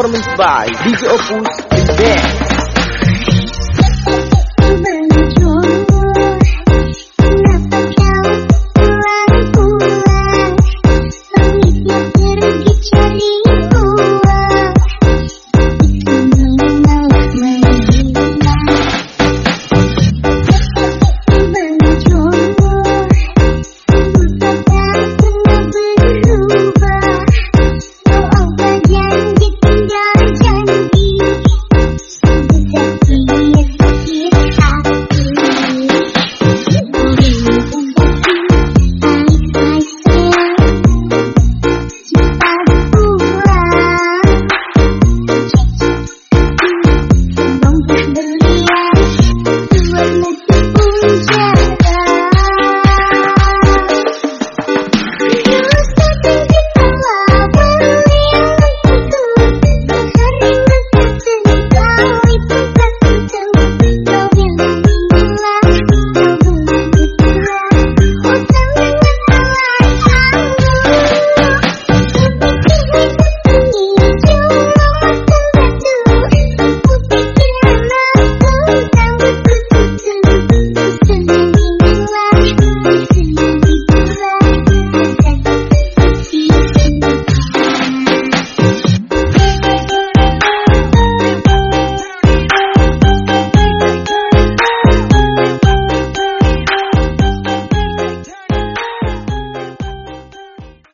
performance by DJ Opus Dance.